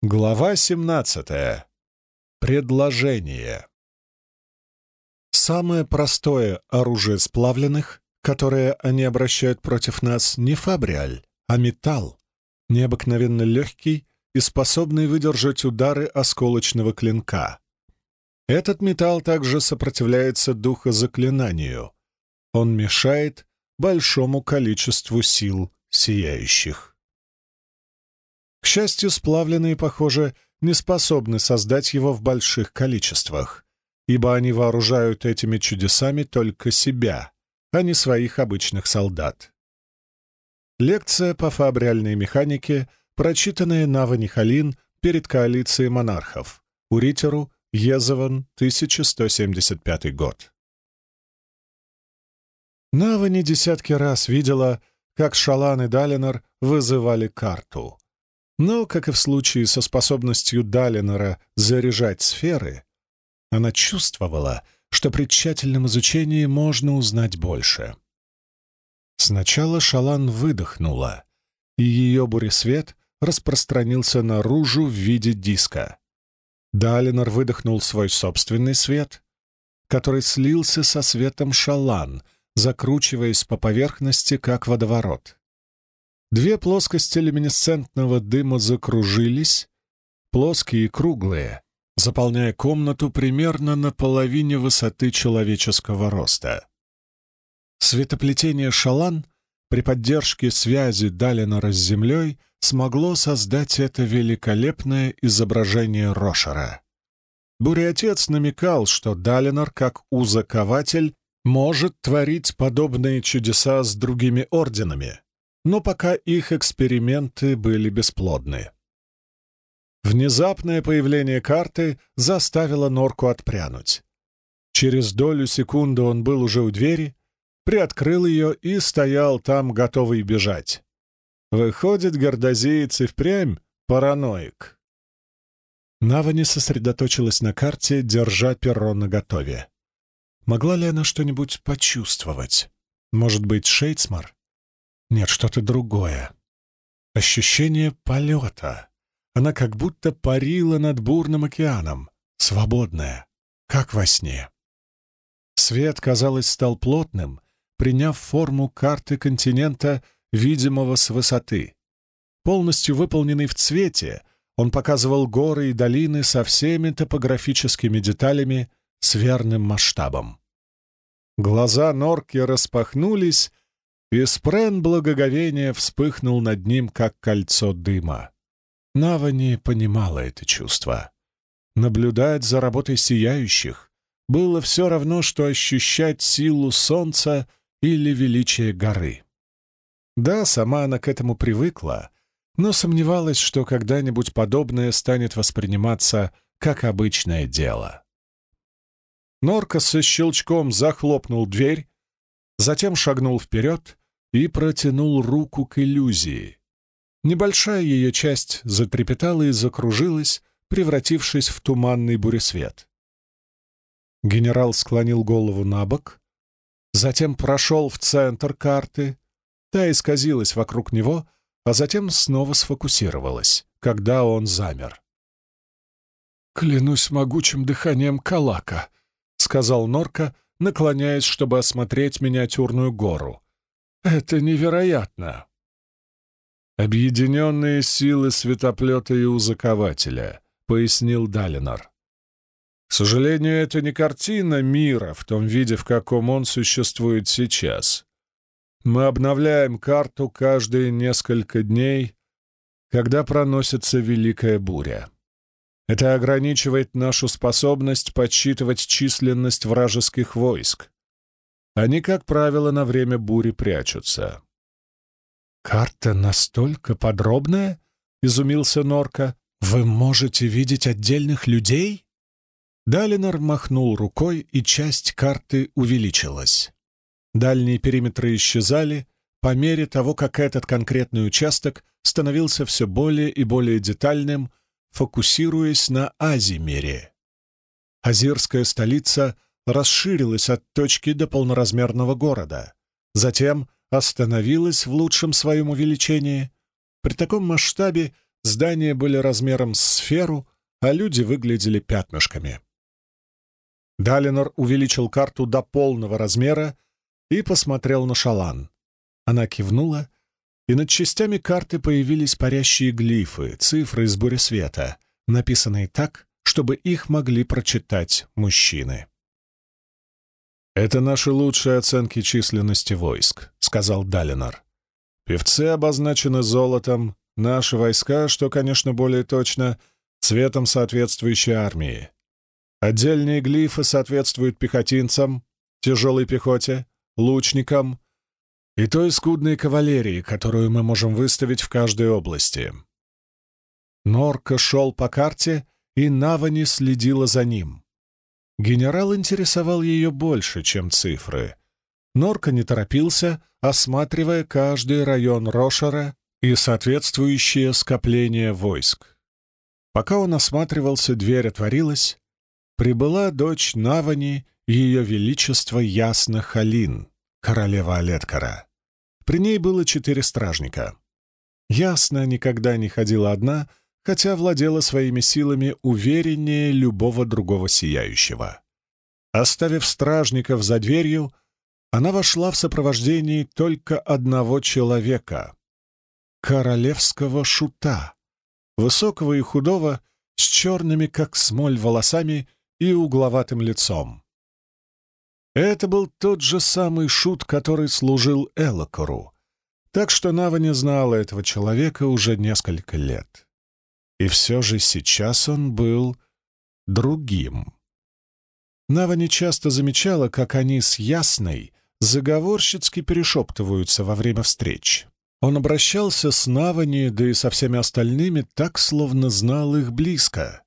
Глава 17. Предложение. Самое простое оружие сплавленных, которое они обращают против нас, не фабриаль, а металл, необыкновенно легкий и способный выдержать удары осколочного клинка. Этот металл также сопротивляется духозаклинанию. Он мешает большому количеству сил сияющих. Счастью, сплавленные, похоже, не способны создать его в больших количествах, ибо они вооружают этими чудесами только себя, а не своих обычных солдат. Лекция по фабриальной механике, прочитанная на Халин перед коалицией монархов, Уритеру, Езован, 1175 год. Нава не десятки раз видела, как Шалан и Далинор вызывали карту — но, как и в случае со способностью Далинора заряжать сферы, она чувствовала, что при тщательном изучении можно узнать больше. Сначала Шалан выдохнула, и ее буресвет распространился наружу в виде диска. Далинор выдохнул свой собственный свет, который слился со светом Шалан, закручиваясь по поверхности, как водоворот. Две плоскости люминесцентного дыма закружились, плоские и круглые, заполняя комнату примерно на половине высоты человеческого роста. Светоплетение шалан при поддержке связи Далинора с Землей смогло создать это великолепное изображение Рошера. Буря-отец намекал, что Далинор, как узакователь, может творить подобные чудеса с другими орденами, но пока их эксперименты были бесплодны. Внезапное появление карты заставило Норку отпрянуть. Через долю секунды он был уже у двери, приоткрыл ее и стоял там, готовый бежать. Выходит, гордозеец и впрямь параноик. Нава не сосредоточилась на карте, держа перо наготове. Могла ли она что-нибудь почувствовать? Может быть, Шейцмар? Нет, что-то другое. Ощущение полета. Она как будто парила над бурным океаном, свободная, как во сне. Свет, казалось, стал плотным, приняв форму карты континента, видимого с высоты. Полностью выполненный в цвете, он показывал горы и долины со всеми топографическими деталями с верным масштабом. Глаза Норки распахнулись, и спрен благоговения вспыхнул над ним, как кольцо дыма. Нава не понимала это чувство. Наблюдать за работой сияющих было все равно, что ощущать силу солнца или величие горы. Да, сама она к этому привыкла, но сомневалась, что когда-нибудь подобное станет восприниматься как обычное дело. Норка со щелчком захлопнул дверь, затем шагнул вперед и протянул руку к иллюзии. Небольшая ее часть затрепетала и закружилась, превратившись в туманный буресвет. Генерал склонил голову на бок, затем прошел в центр карты, та исказилась вокруг него, а затем снова сфокусировалась, когда он замер. «Клянусь могучим дыханием Калака», — сказал Норка, наклоняясь, чтобы осмотреть миниатюрную гору — это невероятно. «Объединенные силы светоплета и узакователя», — пояснил Далинор. «К сожалению, это не картина мира в том виде, в каком он существует сейчас. Мы обновляем карту каждые несколько дней, когда проносится великая буря. Это ограничивает нашу способность подсчитывать численность вражеских войск. Они, как правило, на время бури прячутся. «Карта настолько подробная?» — изумился Норка. «Вы можете видеть отдельных людей?» Далинор махнул рукой, и часть карты увеличилась. Дальние периметры исчезали по мере того, как этот конкретный участок становился все более и более детальным, фокусируясь на Азимере. Азирская столица — расширилась от точки до полноразмерного города, затем остановилась в лучшем своем увеличении. При таком масштабе здания были размером с сферу, а люди выглядели пятнышками. Далинор увеличил карту до полного размера и посмотрел на Шалан. Она кивнула, и над частями карты появились парящие глифы, цифры из бури света, написанные так, чтобы их могли прочитать мужчины. «Это наши лучшие оценки численности войск», — сказал Далинор. «Певцы обозначены золотом, наши войска, что, конечно, более точно, цветом соответствующей армии. Отдельные глифы соответствуют пехотинцам, тяжелой пехоте, лучникам и той скудной кавалерии, которую мы можем выставить в каждой области. Норка шел по карте, и Навани следила за ним. Генерал интересовал ее больше, чем цифры. Норка не торопился, осматривая каждый район Рошера и соответствующее скопление войск. Пока он осматривался, дверь отворилась. Прибыла дочь Навани, ее величество Ясна Халин, королева Алеткара. При ней было четыре стражника. Ясно никогда не ходила одна, хотя владела своими силами увереннее любого другого сияющего. Оставив стражников за дверью, она вошла в сопровождении только одного человека — королевского шута, высокого и худого, с черными, как смоль, волосами и угловатым лицом. Это был тот же самый шут, который служил Элокору, так что Нава не знала этого человека уже несколько лет. И все же сейчас он был другим. Нава не часто замечала, как они с Ясной заговорщицки перешептываются во время встреч. Он обращался с Навани, да и со всеми остальными, так, словно знал их близко.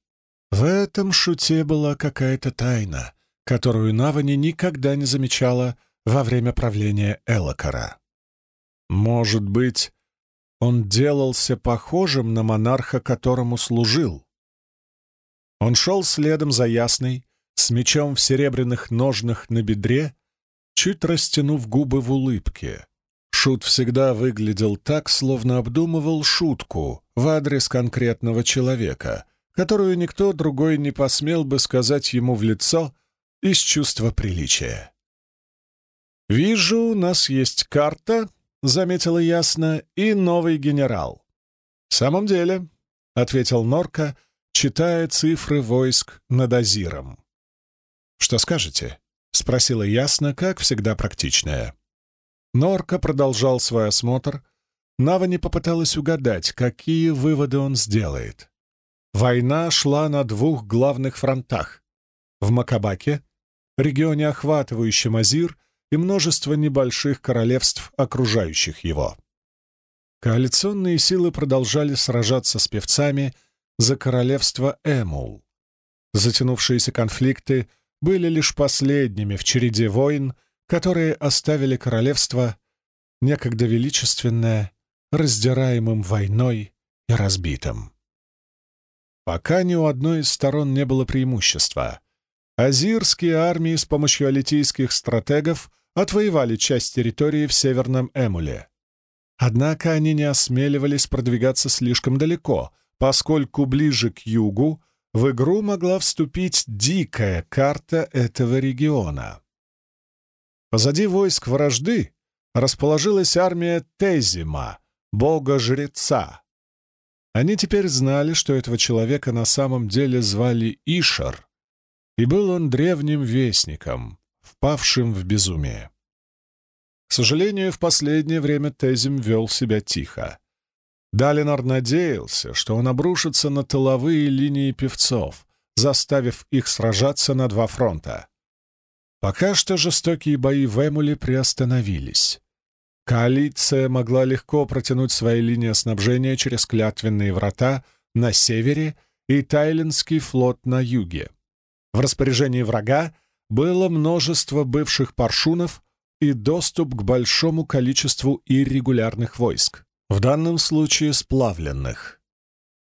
В этом шуте была какая-то тайна, которую Навани никогда не замечала во время правления Элокара. Может быть, он делался похожим на монарха, которому служил. Он шел следом за Ясной, с мечом в серебряных ножнах на бедре, чуть растянув губы в улыбке. Шут всегда выглядел так, словно обдумывал шутку в адрес конкретного человека, которую никто другой не посмел бы сказать ему в лицо из чувства приличия. «Вижу, у нас есть карта», — заметила ясно, — «и новый генерал». «В самом деле», — ответил Норка, читая цифры войск над Азиром. «Что скажете?» — спросила ясно, как всегда практичная. Норка продолжал свой осмотр. Навани попыталась угадать, какие выводы он сделает. Война шла на двух главных фронтах — в Макабаке регионе, охватывающем Азир, и множество небольших королевств, окружающих его. Коалиционные силы продолжали сражаться с певцами за королевство Эмул. Затянувшиеся конфликты были лишь последними в череде войн, которые оставили королевство, некогда величественное, раздираемым войной и разбитым. Пока ни у одной из сторон не было преимущества — Азирские армии с помощью алитийских стратегов отвоевали часть территории в Северном Эмуле. Однако они не осмеливались продвигаться слишком далеко, поскольку ближе к югу в игру могла вступить дикая карта этого региона. Позади войск вражды расположилась армия Тезима, бога-жреца. Они теперь знали, что этого человека на самом деле звали Ишар, и был он древним вестником, впавшим в безумие. К сожалению, в последнее время Тезим вел себя тихо. Далинар надеялся, что он обрушится на тыловые линии певцов, заставив их сражаться на два фронта. Пока что жестокие бои в Эмуле приостановились. Коалиция могла легко протянуть свои линии снабжения через клятвенные врата на севере и Тайлинский флот на юге. В распоряжении врага было множество бывших паршунов и доступ к большому количеству иррегулярных войск, в данном случае сплавленных.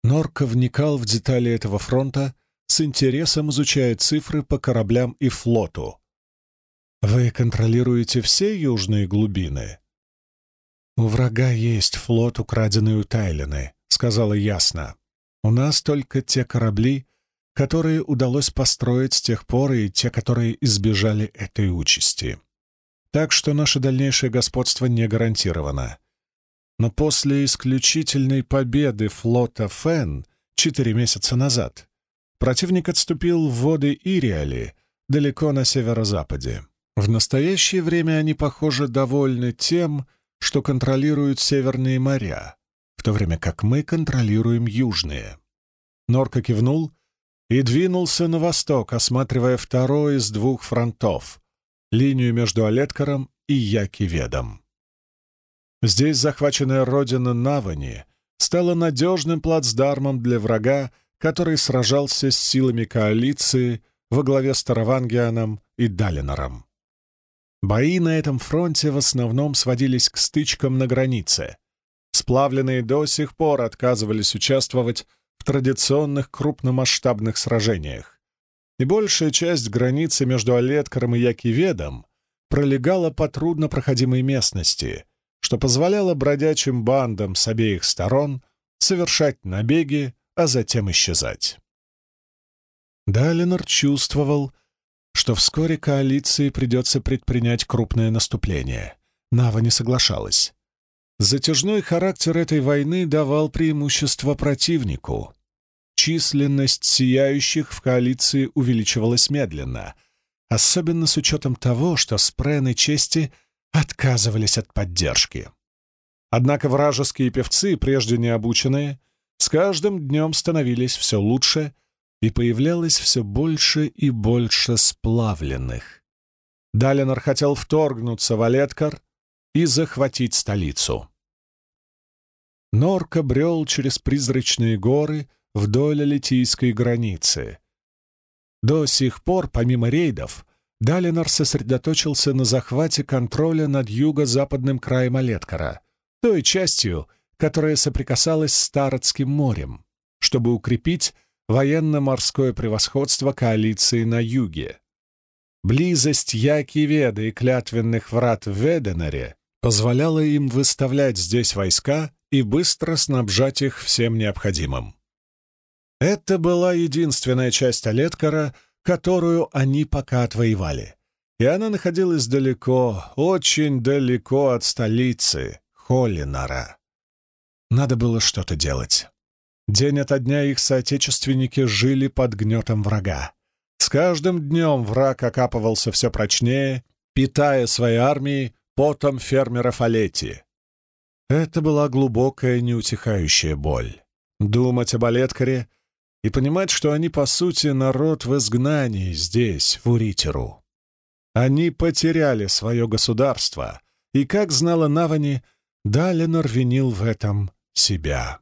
Норка вникал в детали этого фронта, с интересом изучая цифры по кораблям и флоту. «Вы контролируете все южные глубины?» «У врага есть флот, украденный у Тайлины», — сказала ясно. «У нас только те корабли, которые удалось построить с тех пор, и те, которые избежали этой участи. Так что наше дальнейшее господство не гарантировано. Но после исключительной победы флота Фен четыре месяца назад противник отступил в воды Ириали, далеко на северо-западе. В настоящее время они, похоже, довольны тем, что контролируют северные моря, в то время как мы контролируем южные. Норка кивнул и двинулся на восток, осматривая второй из двух фронтов — линию между Олеткаром и Якиведом. Здесь захваченная родина Навани стала надежным плацдармом для врага, который сражался с силами коалиции во главе с Таравангианом и Далинором. Бои на этом фронте в основном сводились к стычкам на границе. Сплавленные до сих пор отказывались участвовать в традиционных крупномасштабных сражениях. И большая часть границы между Олеткаром и Якиведом пролегала по труднопроходимой местности, что позволяло бродячим бандам с обеих сторон совершать набеги, а затем исчезать. Далинор чувствовал, что вскоре коалиции придется предпринять крупное наступление. Нава не соглашалась. Затяжной характер этой войны давал преимущество противнику. Численность сияющих в коалиции увеличивалась медленно, особенно с учетом того, что спрены чести отказывались от поддержки. Однако вражеские певцы, прежде не обученные, с каждым днем становились все лучше, и появлялось все больше и больше сплавленных. Далинор хотел вторгнуться в Олеткар и захватить столицу. Норка брел через призрачные горы вдоль литийской границы. До сих пор, помимо рейдов, Далинор сосредоточился на захвате контроля над юго-западным краем Олеткара, той частью, которая соприкасалась с Таратским морем, чтобы укрепить военно-морское превосходство коалиции на юге. Близость Якиведа и клятвенных врат в Веденере позволяла им выставлять здесь войска и быстро снабжать их всем необходимым. Это была единственная часть Олеткара, которую они пока отвоевали, и она находилась далеко, очень далеко от столицы, Холлинара. Надо было что-то делать. День ото дня их соотечественники жили под гнетом врага. С каждым днем враг окапывался все прочнее, питая свои армии потом фермеров Олети. Это была глубокая, неутихающая боль. Думать об Олеткаре и понимать, что они, по сути, народ в изгнании здесь, в Уритеру. Они потеряли свое государство, и, как знала Навани, Далинор винил в этом себя.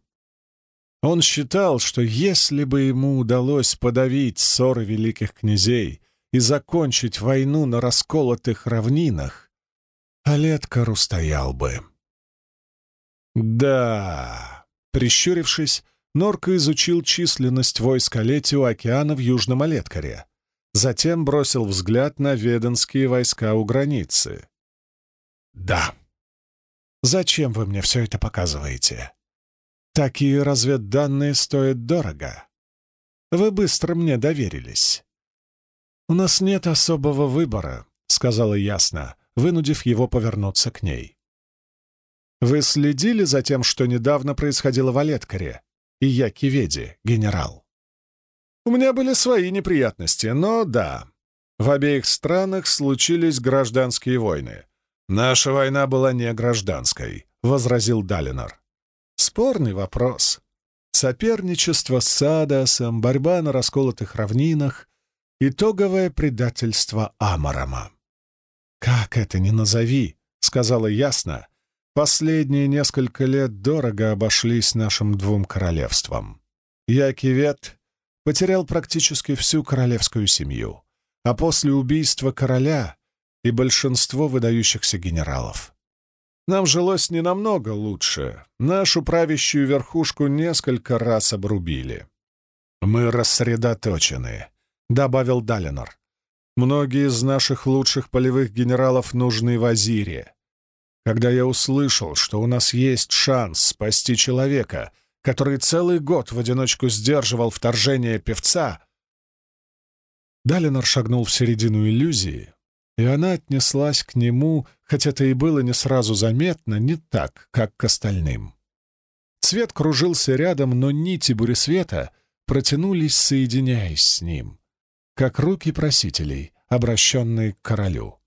Он считал, что если бы ему удалось подавить ссоры великих князей и закончить войну на расколотых равнинах, Олеткар устоял бы. Да, прищурившись, Норка изучил численность войск Олети у океана в Южном Олеткаре. Затем бросил взгляд на веденские войска у границы. «Да. Зачем вы мне все это показываете? Такие разведданные стоят дорого. Вы быстро мне доверились. У нас нет особого выбора, сказала ясно, вынудив его повернуться к ней. Вы следили за тем, что недавно происходило в Олеткаре и Якиведе, генерал? У меня были свои неприятности, но да, в обеих странах случились гражданские войны. Наша война была не гражданской, возразил Далинор. Спорный вопрос. Соперничество с Садасом, борьба на расколотых равнинах, итоговое предательство Амарама. «Как это ни назови», — сказала ясно, — «последние несколько лет дорого обошлись нашим двум королевствам. Якивет потерял практически всю королевскую семью, а после убийства короля и большинство выдающихся генералов. Нам жилось не намного лучше. Нашу правящую верхушку несколько раз обрубили. «Мы рассредоточены», — добавил Далинор. «Многие из наших лучших полевых генералов нужны в Азире. Когда я услышал, что у нас есть шанс спасти человека, который целый год в одиночку сдерживал вторжение певца, Далинор шагнул в середину иллюзии, и она отнеслась к нему, хотя это и было не сразу заметно, не так, как к остальным. Цвет кружился рядом, но нити буресвета протянулись, соединяясь с ним, как руки просителей, обращенные к королю.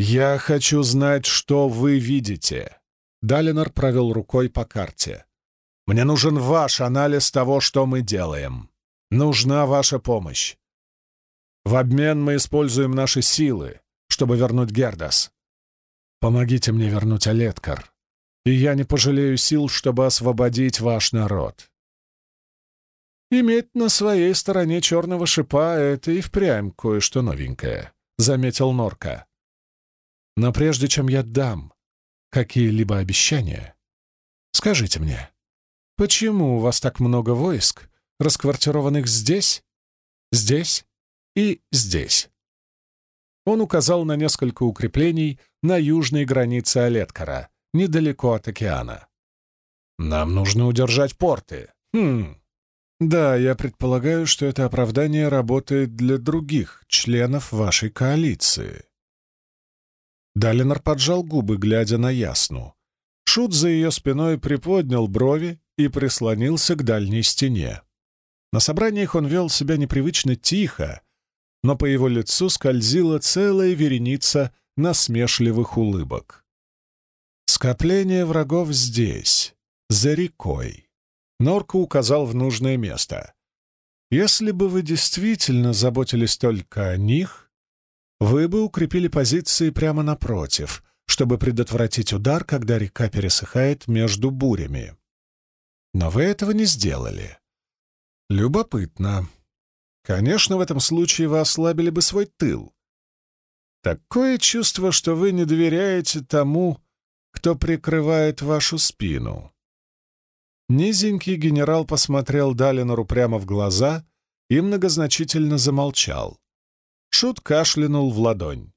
«Я хочу знать, что вы видите», — Далинор провел рукой по карте. «Мне нужен ваш анализ того, что мы делаем. Нужна ваша помощь. В обмен мы используем наши силы, чтобы вернуть Гердас. Помогите мне вернуть Олеткар, и я не пожалею сил, чтобы освободить ваш народ. Иметь на своей стороне черного шипа — это и впрямь кое-что новенькое, — заметил Норка. Но прежде чем я дам какие-либо обещания, скажите мне, почему у вас так много войск, расквартированных здесь, здесь и здесь. Он указал на несколько укреплений на южной границе Олеткара, недалеко от океана. «Нам нужно удержать порты». «Хм. Да, я предполагаю, что это оправдание работает для других членов вашей коалиции». Далинор поджал губы, глядя на Ясну. Шут за ее спиной приподнял брови и прислонился к дальней стене. На собраниях он вел себя непривычно тихо, но по его лицу скользила целая вереница насмешливых улыбок. «Скопление врагов здесь, за рекой», — Норка указал в нужное место. «Если бы вы действительно заботились только о них, вы бы укрепили позиции прямо напротив, чтобы предотвратить удар, когда река пересыхает между бурями. Но вы этого не сделали. Любопытно. Конечно, в этом случае вы ослабили бы свой тыл. Такое чувство, что вы не доверяете тому, кто прикрывает вашу спину. Низенький генерал посмотрел Далинору прямо в глаза и многозначительно замолчал. Шут кашлянул в ладонь.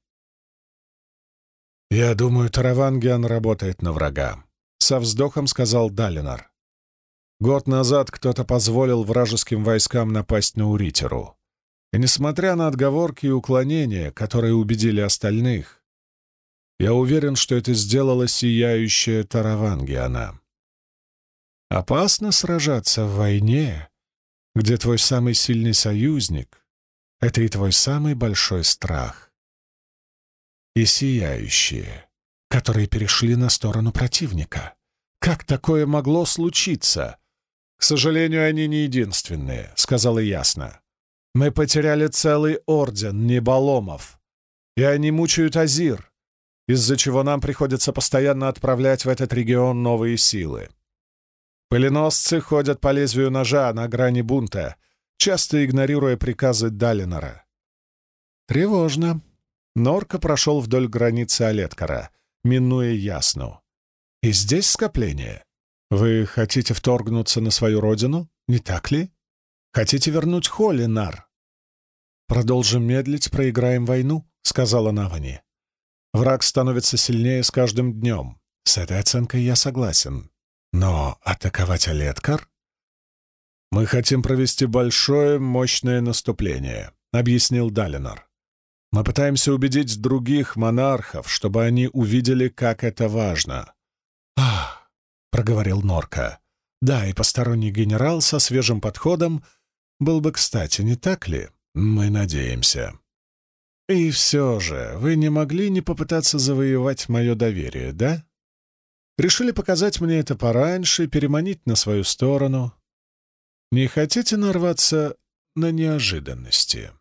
«Я думаю, Таравангиан работает на врага», — со вздохом сказал Далинор. Год назад кто-то позволил вражеским войскам напасть на Уритеру. И несмотря на отговорки и уклонения, которые убедили остальных, я уверен, что это сделала сияющая Таравангиана. Опасно сражаться в войне, где твой самый сильный союзник — это и твой самый большой страх. И сияющие, которые перешли на сторону противника. Как такое могло случиться? «К сожалению, они не единственные», — сказала ясно. «Мы потеряли целый орден Неболомов, и они мучают Азир, из-за чего нам приходится постоянно отправлять в этот регион новые силы. Пыленосцы ходят по лезвию ножа на грани бунта, часто игнорируя приказы Далинора. Тревожно. Норка прошел вдоль границы Олеткара, минуя Ясну. И здесь скопление. Вы хотите вторгнуться на свою родину, не так ли? Хотите вернуть Холли, Нар? Продолжим медлить, проиграем войну, сказала Навани. Враг становится сильнее с каждым днем. С этой оценкой я согласен. Но атаковать Олеткар? Мы хотим провести большое, мощное наступление, объяснил Далинор. Мы пытаемся убедить других монархов, чтобы они увидели, как это важно. Ах, проговорил Норка. «Да, и посторонний генерал со свежим подходом был бы кстати, не так ли? Мы надеемся». «И все же, вы не могли не попытаться завоевать мое доверие, да? Решили показать мне это пораньше, переманить на свою сторону. Не хотите нарваться на неожиданности?»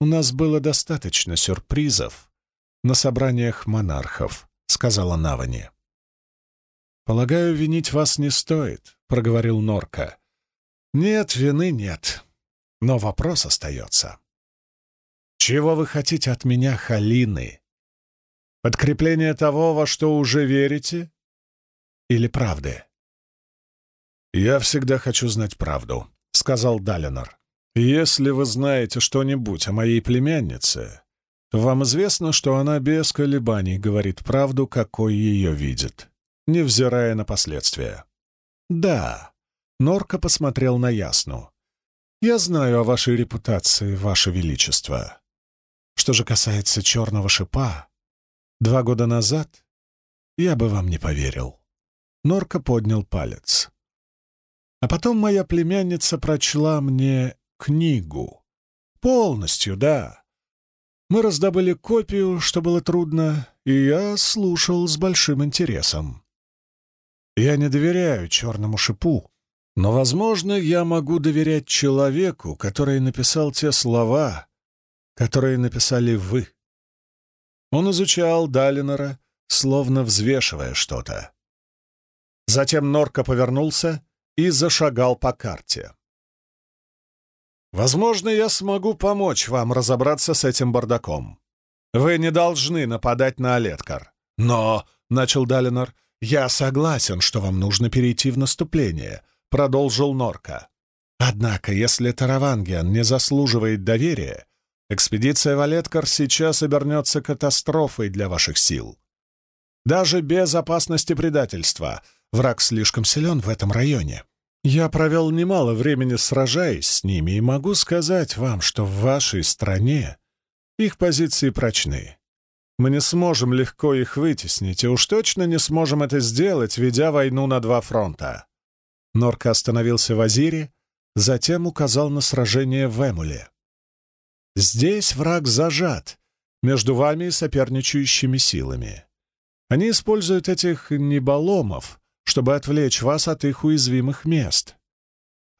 «У нас было достаточно сюрпризов на собраниях монархов», — сказала Навани. «Полагаю, винить вас не стоит», — проговорил Норка. «Нет, вины нет. Но вопрос остается. Чего вы хотите от меня, Халины? Подкрепление того, во что уже верите? Или правды?» «Я всегда хочу знать правду», — сказал Далинор. «Если вы знаете что-нибудь о моей племяннице, то вам известно, что она без колебаний говорит правду, какой ее видит невзирая на последствия. «Да». Норка посмотрел на Ясну. «Я знаю о вашей репутации, ваше величество. Что же касается черного шипа, два года назад я бы вам не поверил». Норка поднял палец. А потом моя племянница прочла мне книгу. Полностью, да. Мы раздобыли копию, что было трудно, и я слушал с большим интересом. Я не доверяю черному шипу, но, возможно, я могу доверять человеку, который написал те слова, которые написали вы. Он изучал Далинора, словно взвешивая что-то. Затем Норка повернулся и зашагал по карте. «Возможно, я смогу помочь вам разобраться с этим бардаком. Вы не должны нападать на Олеткар. Но, — начал Далинор, — я согласен, что вам нужно перейти в наступление, — продолжил Норка. Однако, если Таравангиан не заслуживает доверия, экспедиция в Олеткар сейчас обернется катастрофой для ваших сил. Даже без опасности предательства — Враг слишком силен в этом районе. Я провел немало времени сражаясь с ними и могу сказать вам, что в вашей стране их позиции прочны. Мы не сможем легко их вытеснить, и уж точно не сможем это сделать, ведя войну на два фронта. Норка остановился в Азире, затем указал на сражение в Эмуле. Здесь враг зажат между вами и соперничающими силами. Они используют этих неболомов, чтобы отвлечь вас от их уязвимых мест.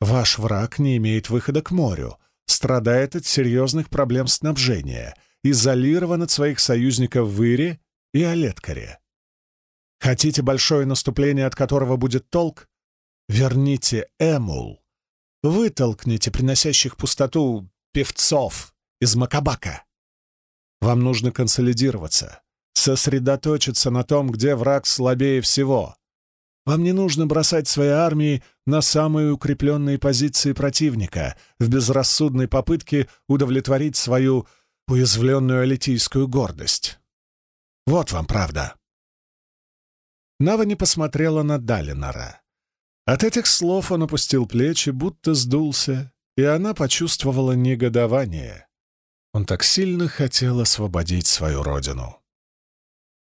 Ваш враг не имеет выхода к морю, страдает от серьезных проблем снабжения, изолирован от своих союзников в Ире и Олеткаре. Хотите большое наступление, от которого будет толк? Верните Эмул. Вытолкните приносящих пустоту певцов из Макабака. Вам нужно консолидироваться, сосредоточиться на том, где враг слабее всего, вам не нужно бросать свои армии на самые укрепленные позиции противника в безрассудной попытке удовлетворить свою уязвленную алитийскую гордость. Вот вам правда. Нава не посмотрела на Далинора. От этих слов он опустил плечи, будто сдулся, и она почувствовала негодование. Он так сильно хотел освободить свою родину.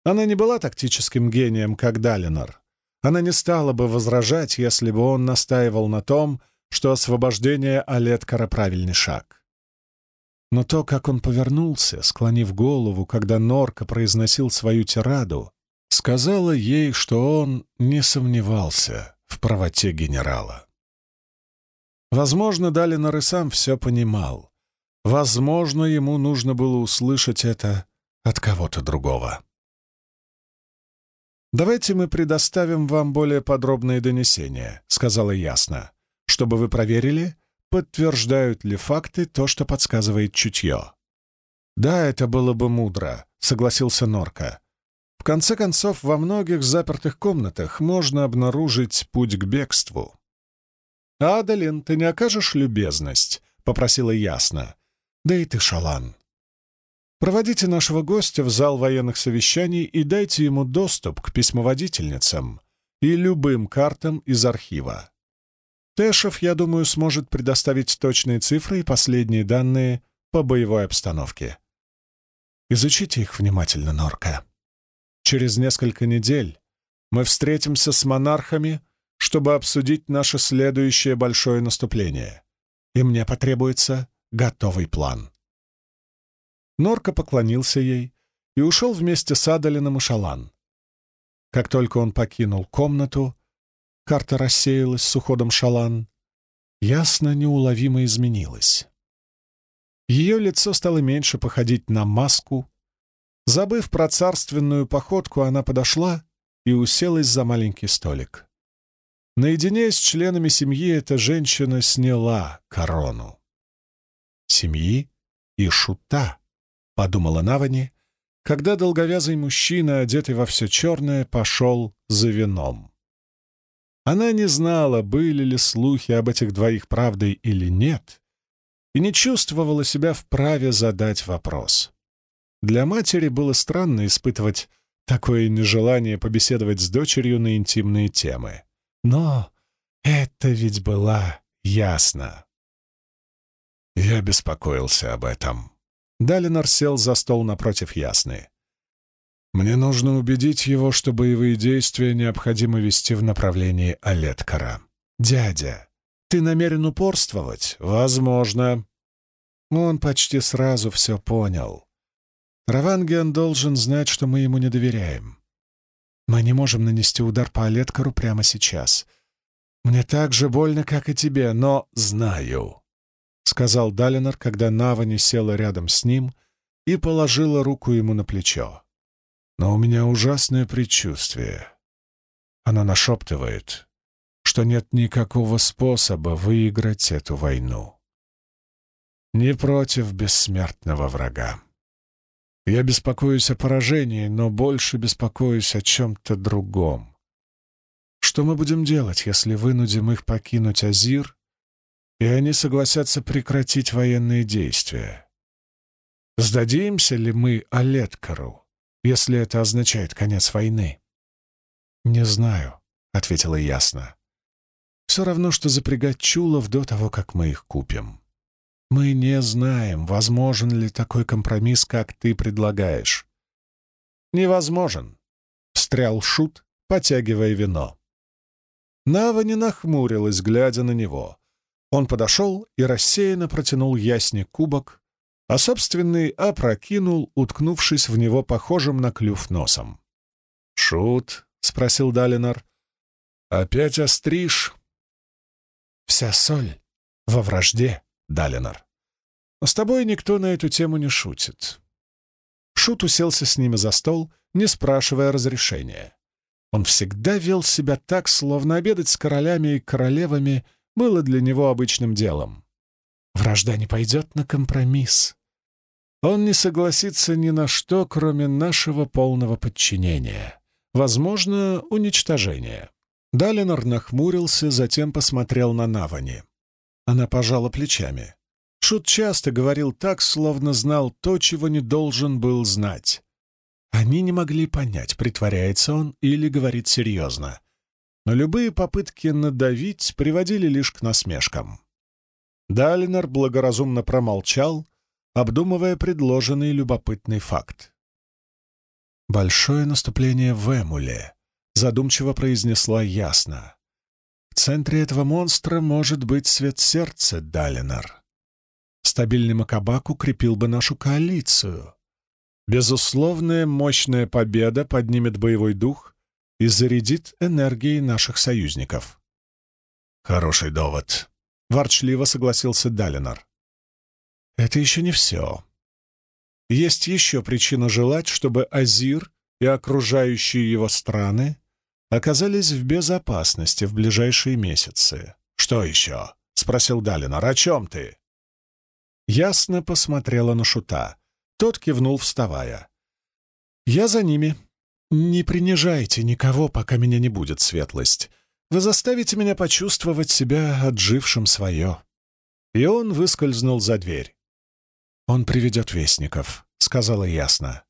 Она не была тактическим гением, как Далинор, она не стала бы возражать, если бы он настаивал на том, что освобождение Олеткара — правильный шаг. Но то, как он повернулся, склонив голову, когда Норка произносил свою тираду, сказала ей, что он не сомневался в правоте генерала. Возможно, Далинор и сам все понимал. Возможно, ему нужно было услышать это от кого-то другого. «Давайте мы предоставим вам более подробные донесения», — сказала ясно, «чтобы вы проверили, подтверждают ли факты то, что подсказывает чутье». «Да, это было бы мудро», — согласился Норка. «В конце концов, во многих запертых комнатах можно обнаружить путь к бегству». «Адалин, ты не окажешь любезность?» — попросила ясно. «Да и ты, Шалан, Проводите нашего гостя в зал военных совещаний и дайте ему доступ к письмоводительницам и любым картам из архива. Тэшев, я думаю, сможет предоставить точные цифры и последние данные по боевой обстановке. Изучите их внимательно, Норка. Через несколько недель мы встретимся с монархами, чтобы обсудить наше следующее большое наступление, и мне потребуется готовый план. Норка поклонился ей и ушел вместе с Адалином и Шалан. Как только он покинул комнату, карта рассеялась с уходом Шалан, ясно неуловимо изменилась. Ее лицо стало меньше походить на маску. Забыв про царственную походку, она подошла и уселась за маленький столик. Наедине с членами семьи эта женщина сняла корону. Семьи и шута подумала Навани, когда долговязый мужчина, одетый во все черное, пошел за вином. Она не знала, были ли слухи об этих двоих правдой или нет, и не чувствовала себя вправе задать вопрос. Для матери было странно испытывать такое нежелание побеседовать с дочерью на интимные темы. Но Это ведь была ясно. Я беспокоился об этом. Далинор сел за стол напротив Ясны. Мне нужно убедить его, что боевые действия необходимо вести в направлении Олеткара. «Дядя, ты намерен упорствовать?» «Возможно». Он почти сразу все понял. Равангиан должен знать, что мы ему не доверяем. Мы не можем нанести удар по Олеткару прямо сейчас. Мне так же больно, как и тебе, но знаю, — сказал Далинор, когда Навани села рядом с ним и положила руку ему на плечо. Но у меня ужасное предчувствие. Она нашептывает, что нет никакого способа выиграть эту войну. Не против бессмертного врага. Я беспокоюсь о поражении, но больше беспокоюсь о чем-то другом. Что мы будем делать, если вынудим их покинуть Азир, и они согласятся прекратить военные действия? Сдадимся ли мы Олеткару? если это означает конец войны?» «Не знаю», — ответила ясно. «Все равно, что запрягать чулов до того, как мы их купим. Мы не знаем, возможен ли такой компромисс, как ты предлагаешь». «Невозможен», — встрял Шут, потягивая вино. Нава не нахмурилась, глядя на него. Он подошел и рассеянно протянул ясне кубок, а собственный опрокинул, уткнувшись в него похожим на клюв носом. «Шут?» — спросил Далинар. «Опять остришь?» «Вся соль во вражде, Далинар. Но с тобой никто на эту тему не шутит». Шут уселся с ними за стол, не спрашивая разрешения. Он всегда вел себя так, словно обедать с королями и королевами было для него обычным делом. Вражда не пойдет на компромисс. Он не согласится ни на что, кроме нашего полного подчинения. Возможно, уничтожения. Далинор нахмурился, затем посмотрел на Навани. Она пожала плечами. Шут часто говорил так, словно знал то, чего не должен был знать. Они не могли понять, притворяется он или говорит серьезно. Но любые попытки надавить приводили лишь к насмешкам. Далинор благоразумно промолчал, обдумывая предложенный любопытный факт. «Большое наступление в Эмуле», — задумчиво произнесла ясно. «В центре этого монстра может быть свет сердца, Далинар. Стабильный Макабак укрепил бы нашу коалицию. Безусловная мощная победа поднимет боевой дух и зарядит энергией наших союзников». «Хороший довод», — ворчливо согласился Далинар. Это еще не все. Есть еще причина желать, чтобы Азир и окружающие его страны оказались в безопасности в ближайшие месяцы. «Что еще?» — спросил Далинор. «О чем ты?» Ясно посмотрела на Шута. Тот кивнул, вставая. «Я за ними. Не принижайте никого, пока меня не будет светлость. Вы заставите меня почувствовать себя отжившим свое». И он выскользнул за дверь. «Он приведет вестников», — сказала ясно.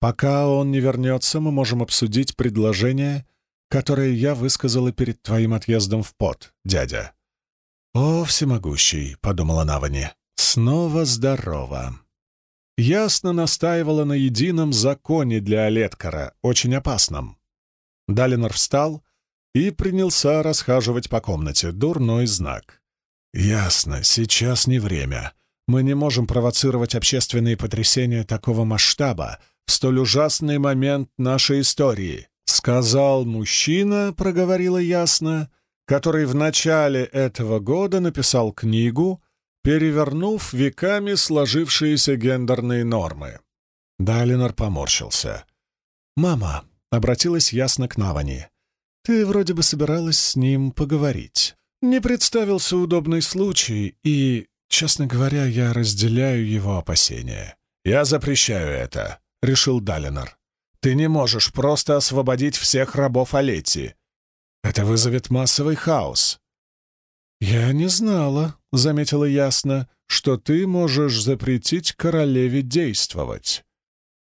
«Пока он не вернется, мы можем обсудить предложение, которое я высказала перед твоим отъездом в пот, дядя». «О, всемогущий», — подумала Навани, — «снова здорово». Ясно настаивала на едином законе для Олеткара, очень опасном. Далинор встал и принялся расхаживать по комнате. Дурной знак. «Ясно, сейчас не время. Мы не можем провоцировать общественные потрясения такого масштаба в столь ужасный момент нашей истории», — сказал мужчина, проговорила ясно, который в начале этого года написал книгу, перевернув веками сложившиеся гендерные нормы. Далинор поморщился. «Мама», — обратилась ясно к Навани, — «ты вроде бы собиралась с ним поговорить. Не представился удобный случай, и Честно говоря, я разделяю его опасения. «Я запрещаю это», — решил Далинор. «Ты не можешь просто освободить всех рабов Олетти. Это вызовет массовый хаос». «Я не знала», — заметила ясно, — «что ты можешь запретить королеве действовать.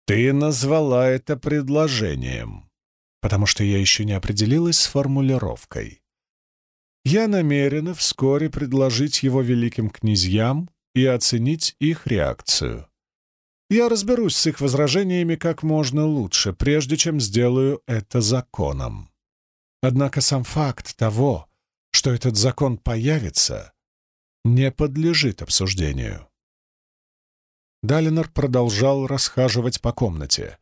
Ты назвала это предложением, потому что я еще не определилась с формулировкой. я намерена вскоре предложить его великим князьям и оценить их реакцию. Я разберусь с их возражениями как можно лучше, прежде чем сделаю это законом. Однако сам факт того, что этот закон появится, не подлежит обсуждению. Далинор продолжал расхаживать по комнате.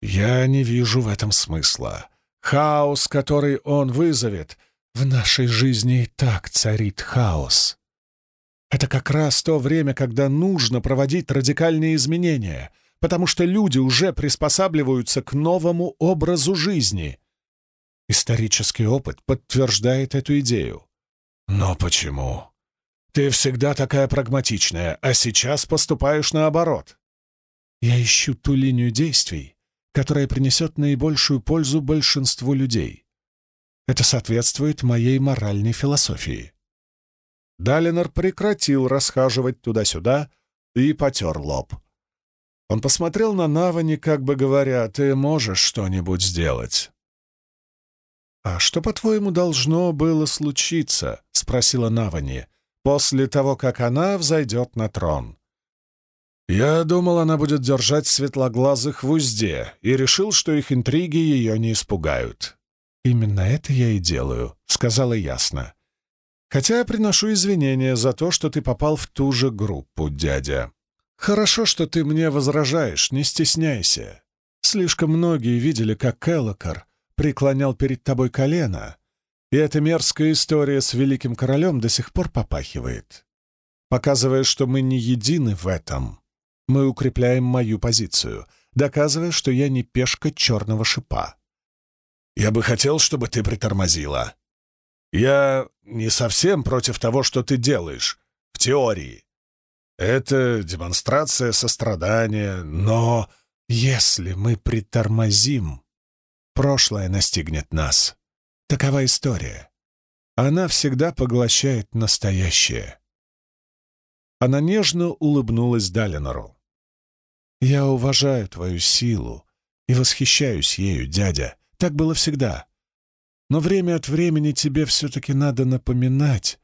«Я не вижу в этом смысла. Хаос, который он вызовет, в нашей жизни и так царит хаос. Это как раз то время, когда нужно проводить радикальные изменения, потому что люди уже приспосабливаются к новому образу жизни. Исторический опыт подтверждает эту идею. Но почему? Ты всегда такая прагматичная, а сейчас поступаешь наоборот. Я ищу ту линию действий, которая принесет наибольшую пользу большинству людей. Это соответствует моей моральной философии. Далинор прекратил расхаживать туда-сюда и потер лоб. Он посмотрел на Навани, как бы говоря, «Ты можешь что-нибудь сделать?» «А что, по-твоему, должно было случиться?» — спросила Навани, «после того, как она взойдет на трон». Я думал, она будет держать светлоглазых в узде, и решил, что их интриги ее не испугают. «Именно это я и делаю», — сказала ясно. Хотя я приношу извинения за то, что ты попал в ту же группу, дядя. Хорошо, что ты мне возражаешь, не стесняйся. Слишком многие видели, как Келлокар преклонял перед тобой колено, и эта мерзкая история с великим королем до сих пор попахивает. Показывая, что мы не едины в этом, мы укрепляем мою позицию, доказывая, что я не пешка черного шипа. «Я бы хотел, чтобы ты притормозила», я не совсем против того, что ты делаешь, в теории. Это демонстрация сострадания, но если мы притормозим, прошлое настигнет нас. Такова история. Она всегда поглощает настоящее. Она нежно улыбнулась Далинору. «Я уважаю твою силу и восхищаюсь ею, дядя. Так было всегда но время от времени тебе все-таки надо напоминать,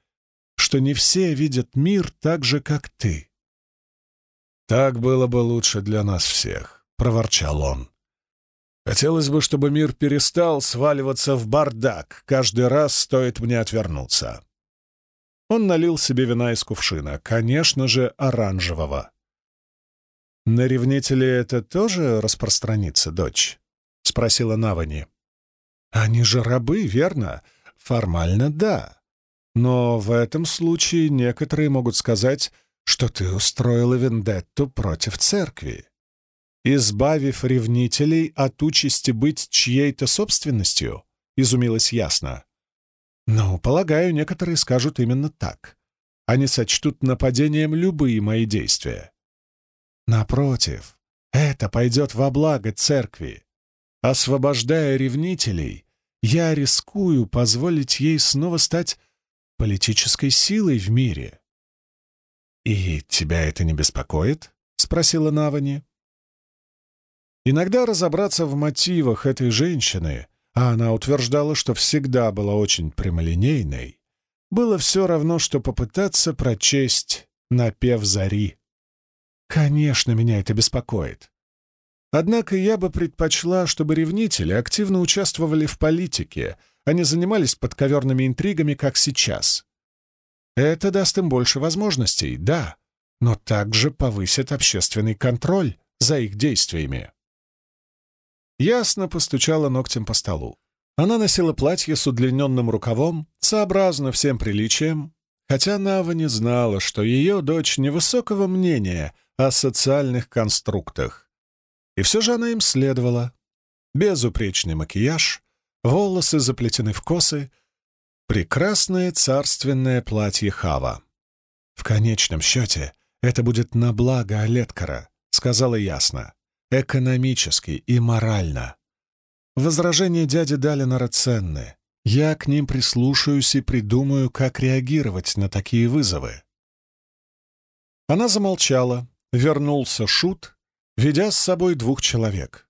что не все видят мир так же, как ты. «Так было бы лучше для нас всех», — проворчал он. «Хотелось бы, чтобы мир перестал сваливаться в бардак, каждый раз стоит мне отвернуться». Он налил себе вина из кувшина, конечно же, оранжевого. «На ревнителей это тоже распространится, дочь?» — спросила Навани. Они же рабы, верно? Формально да. Но в этом случае некоторые могут сказать, что ты устроила вендетту против церкви, избавив ревнителей от участи быть чьей-то собственностью, изумилась ясно. Но, полагаю, некоторые скажут именно так. Они сочтут нападением любые мои действия. Напротив, это пойдет во благо церкви. Освобождая ревнителей, я рискую позволить ей снова стать политической силой в мире. «И тебя это не беспокоит?» — спросила Навани. Иногда разобраться в мотивах этой женщины, а она утверждала, что всегда была очень прямолинейной, было все равно, что попытаться прочесть напев зари. Конечно, меня это беспокоит. Однако я бы предпочла, чтобы ревнители активно участвовали в политике, а не занимались подковерными интригами, как сейчас. Это даст им больше возможностей, да, но также повысит общественный контроль за их действиями. Ясно постучала ногтем по столу. Она носила платье с удлиненным рукавом, сообразно всем приличиям, хотя Нава не знала, что ее дочь невысокого мнения о социальных конструктах. И все же она им следовала. Безупречный макияж, волосы заплетены в косы, прекрасное царственное платье Хава. «В конечном счете это будет на благо Олеткара», — сказала ясно, — «экономически и морально». Возражения дяди Далинора ценны. Я к ним прислушаюсь и придумаю, как реагировать на такие вызовы. Она замолчала, вернулся Шут ведя с собой двух человек.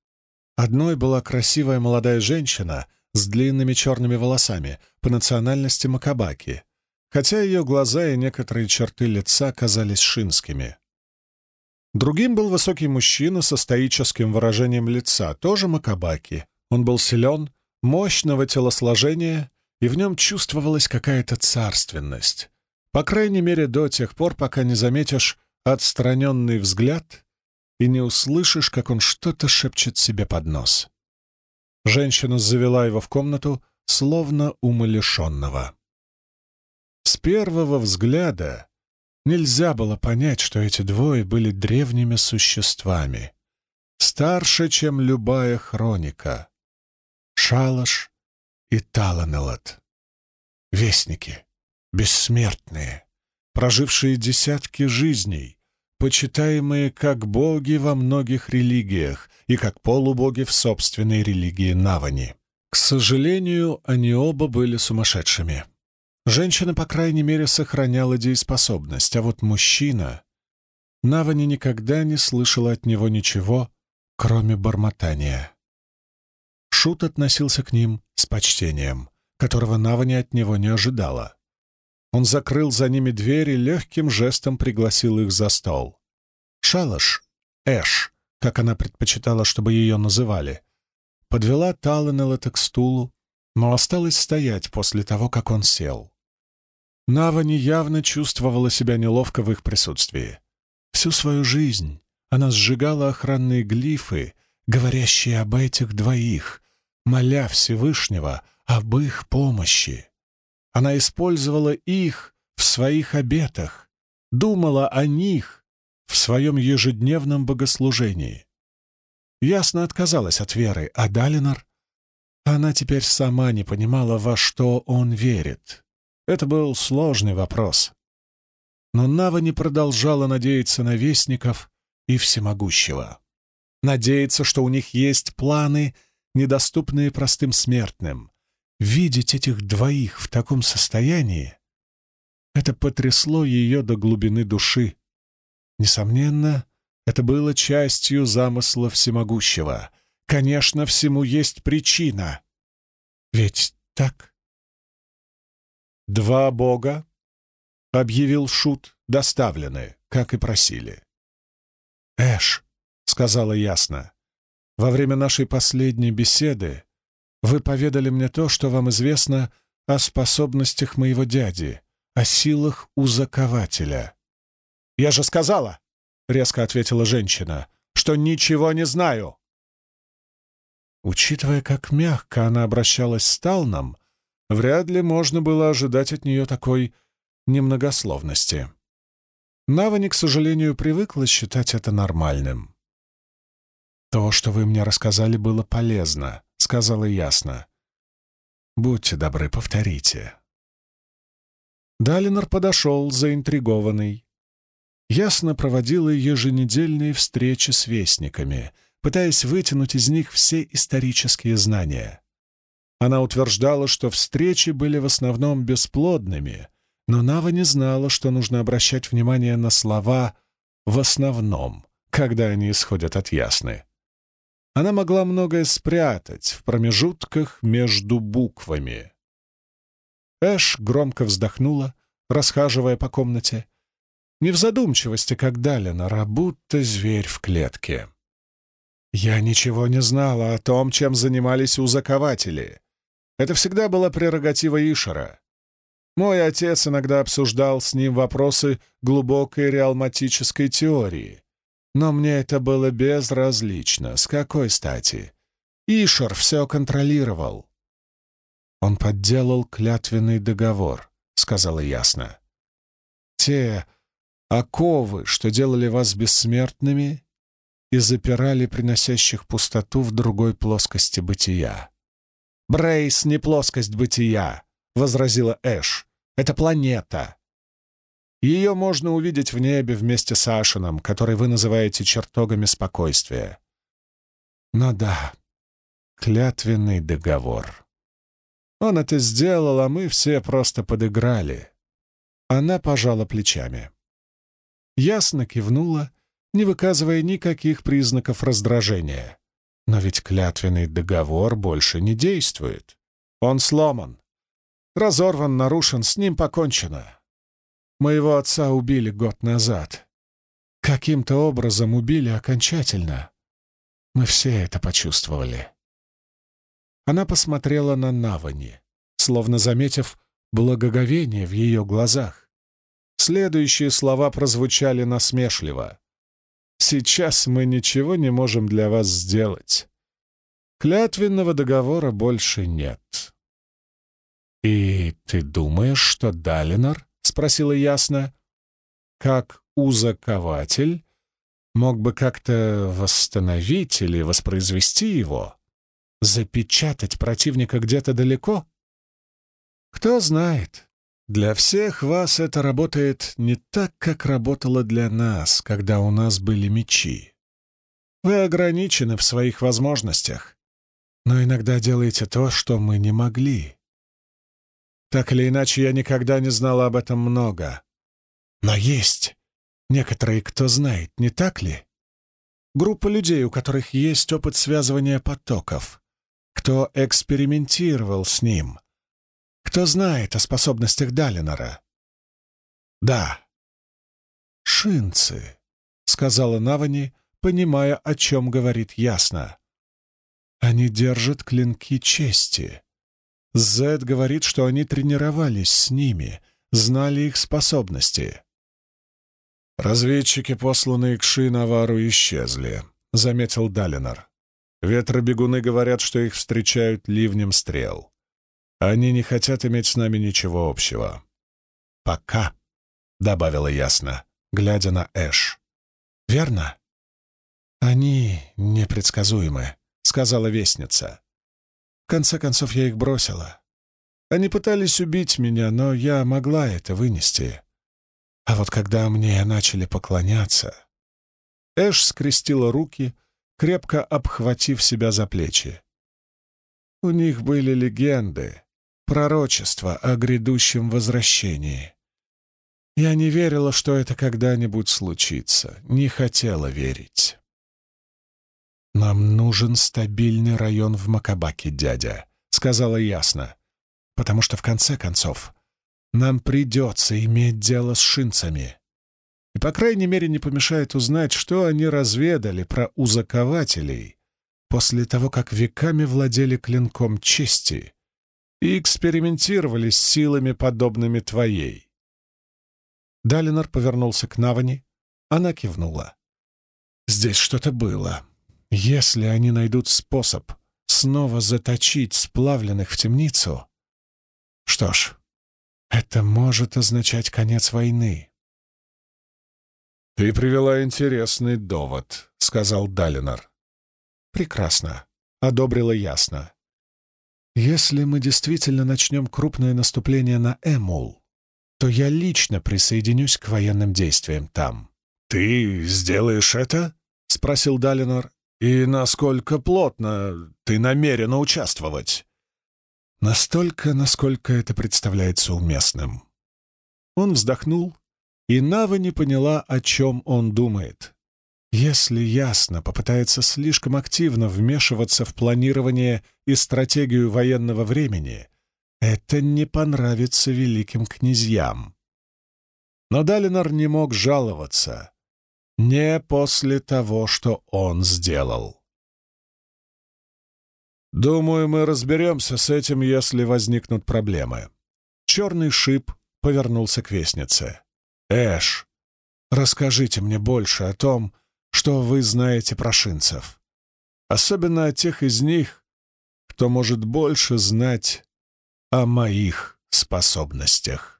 Одной была красивая молодая женщина с длинными черными волосами, по национальности Макабаки, хотя ее глаза и некоторые черты лица казались шинскими. Другим был высокий мужчина со стоическим выражением лица, тоже Макабаки. Он был силен, мощного телосложения, и в нем чувствовалась какая-то царственность. По крайней мере, до тех пор, пока не заметишь отстраненный взгляд и не услышишь, как он что-то шепчет себе под нос. Женщина завела его в комнату, словно умалишенного. С первого взгляда нельзя было понять, что эти двое были древними существами, старше, чем любая хроника. Шалаш и Таланелот. Вестники, бессмертные, прожившие десятки жизней, почитаемые как боги во многих религиях и как полубоги в собственной религии Навани. К сожалению, они оба были сумасшедшими. Женщина, по крайней мере, сохраняла дееспособность, а вот мужчина... Навани никогда не слышала от него ничего, кроме бормотания. Шут относился к ним с почтением, которого Навани от него не ожидала. Он закрыл за ними дверь и легким жестом пригласил их за стол. Шалаш, Эш, как она предпочитала, чтобы ее называли, подвела Талленелета к стулу, но осталась стоять после того, как он сел. Навани явно чувствовала себя неловко в их присутствии. Всю свою жизнь она сжигала охранные глифы, говорящие об этих двоих, моля Всевышнего об их помощи. Она использовала их в своих обетах, думала о них в своем ежедневном богослужении. Ясно отказалась от веры, а Далинор... Она теперь сама не понимала, во что он верит. Это был сложный вопрос. Но Нава не продолжала надеяться на вестников и всемогущего. Надеяться, что у них есть планы, недоступные простым смертным, Видеть этих двоих в таком состоянии — это потрясло ее до глубины души. Несомненно, это было частью замысла всемогущего. Конечно, всему есть причина. Ведь так? «Два бога», — объявил Шут, — «доставлены, как и просили». «Эш», — сказала ясно, — «во время нашей последней беседы вы поведали мне то, что вам известно о способностях моего дяди, о силах узакователя». «Я же сказала!» — резко ответила женщина, — «что ничего не знаю». Учитывая, как мягко она обращалась с Талном, вряд ли можно было ожидать от нее такой немногословности. Навани, к сожалению, привыкла считать это нормальным. «То, что вы мне рассказали, было полезно», сказала ясно. «Будьте добры, повторите». Далинор подошел, заинтригованный. Ясно проводила еженедельные встречи с вестниками, пытаясь вытянуть из них все исторические знания. Она утверждала, что встречи были в основном бесплодными, но Нава не знала, что нужно обращать внимание на слова «в основном», когда они исходят от ясны. Она могла многое спрятать в промежутках между буквами. Эш громко вздохнула, расхаживая по комнате. Не в задумчивости, как Далинор, а будто зверь в клетке. Я ничего не знала о том, чем занимались узакователи. Это всегда была прерогатива Ишера. Мой отец иногда обсуждал с ним вопросы глубокой реалматической теории, но мне это было безразлично. С какой стати? Ишор все контролировал. Он подделал клятвенный договор, сказала ясно. Те оковы, что делали вас бессмертными и запирали приносящих пустоту в другой плоскости бытия. «Брейс — не плоскость бытия», — возразила Эш. «Это планета. Ее можно увидеть в небе вместе с Ашином, который вы называете чертогами спокойствия. Но да, клятвенный договор. Он это сделал, а мы все просто подыграли. Она пожала плечами. Ясно кивнула, не выказывая никаких признаков раздражения. Но ведь клятвенный договор больше не действует. Он сломан. Разорван, нарушен, с ним покончено. Моего отца убили год назад. Каким-то образом убили окончательно. Мы все это почувствовали. Она посмотрела на Навани, словно заметив благоговение в ее глазах. Следующие слова прозвучали насмешливо. «Сейчас мы ничего не можем для вас сделать. Клятвенного договора больше нет». «И ты думаешь, что Далинор?» — спросила ясно. «Как узакователь мог бы как-то восстановить или воспроизвести его? Запечатать противника где-то далеко? Кто знает. Для всех вас это работает не так, как работало для нас, когда у нас были мечи. Вы ограничены в своих возможностях, но иногда делаете то, что мы не могли. Так или иначе, я никогда не знала об этом много. Но есть некоторые, кто знает, не так ли? Группа людей, у которых есть опыт связывания потоков, кто экспериментировал с ним, кто знает о способностях Далинора. Да. «Шинцы», — сказала Навани, понимая, о чем говорит ясно. «Они держат клинки чести. Зед говорит, что они тренировались с ними, знали их способности. «Разведчики, посланные к Шинавару, исчезли», — заметил Далинор. «Ветробегуны говорят, что их встречают ливнем стрел. Они не хотят иметь с нами ничего общего». «Пока», — добавила ясно, глядя на Эш. «Верно?» «Они непредсказуемы», — сказала Вестница. В конце концов, я их бросила. Они пытались убить меня, но я могла это вынести. А вот когда мне начали поклоняться... Эш скрестила руки, крепко обхватив себя за плечи. У них были легенды, пророчества о грядущем возвращении. Я не верила, что это когда-нибудь случится, не хотела верить. «Нам нужен стабильный район в Макабаке, дядя», — сказала ясно. «Потому что, в конце концов, нам придется иметь дело с шинцами. И, по крайней мере, не помешает узнать, что они разведали про узакователей после того, как веками владели клинком чести и экспериментировали с силами, подобными твоей». Далинор повернулся к Навани. Она кивнула. «Здесь что-то было», если они найдут способ снова заточить сплавленных в темницу, что ж, это может означать конец войны. «Ты привела интересный довод», — сказал Далинор. «Прекрасно», — одобрила ясно. «Если мы действительно начнем крупное наступление на Эмул, то я лично присоединюсь к военным действиям там». «Ты сделаешь это?» — спросил Далинор «И насколько плотно ты намерена участвовать?» «Настолько, насколько это представляется уместным». Он вздохнул, и Нава не поняла, о чем он думает. Если ясно попытается слишком активно вмешиваться в планирование и стратегию военного времени, это не понравится великим князьям. Но Далинор не мог жаловаться. Не после того, что он сделал. Думаю, мы разберемся с этим, если возникнут проблемы. Черный шип повернулся к вестнице. Эш, расскажите мне больше о том, что вы знаете про шинцев. Особенно о тех из них, кто может больше знать о моих способностях.